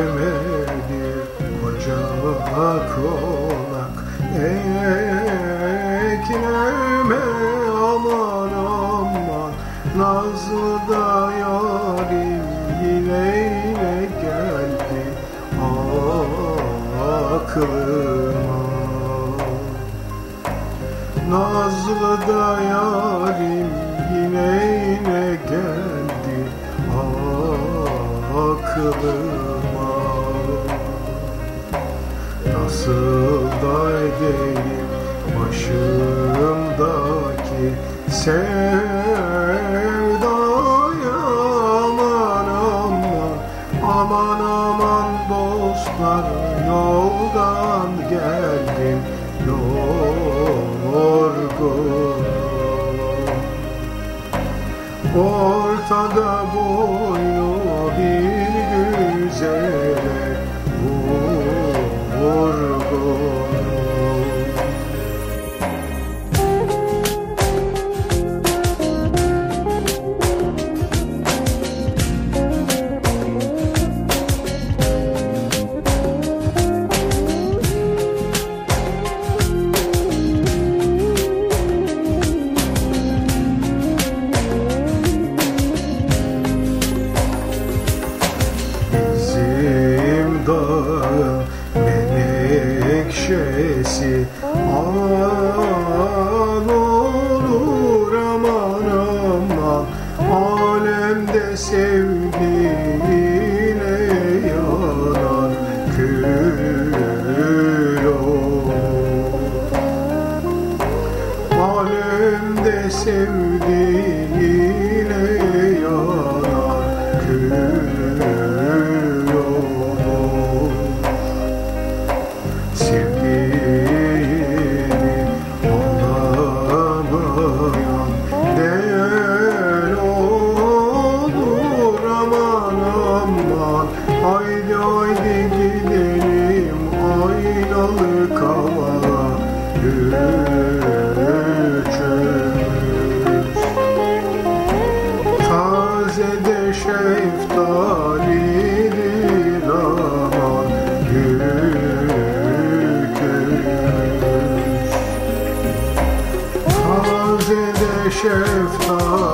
demedi Kocama konak. Ekleme aman aman Nazlı da yarim yine yine geldi. Aklıma. Nazlı da yarim yine yine geldi. Aklıma. Başımdaki sevdaya aman aman Aman aman dostlar yoldan geldim yorgunum Ortada boynu bir güzele Aman olur aman aman Alemde sevdiğine yanar kül olur. Alemde sevdiğine aynalı kavara üçümüz Taze de şeftalidir aman yükümüz Taze de şeftalidir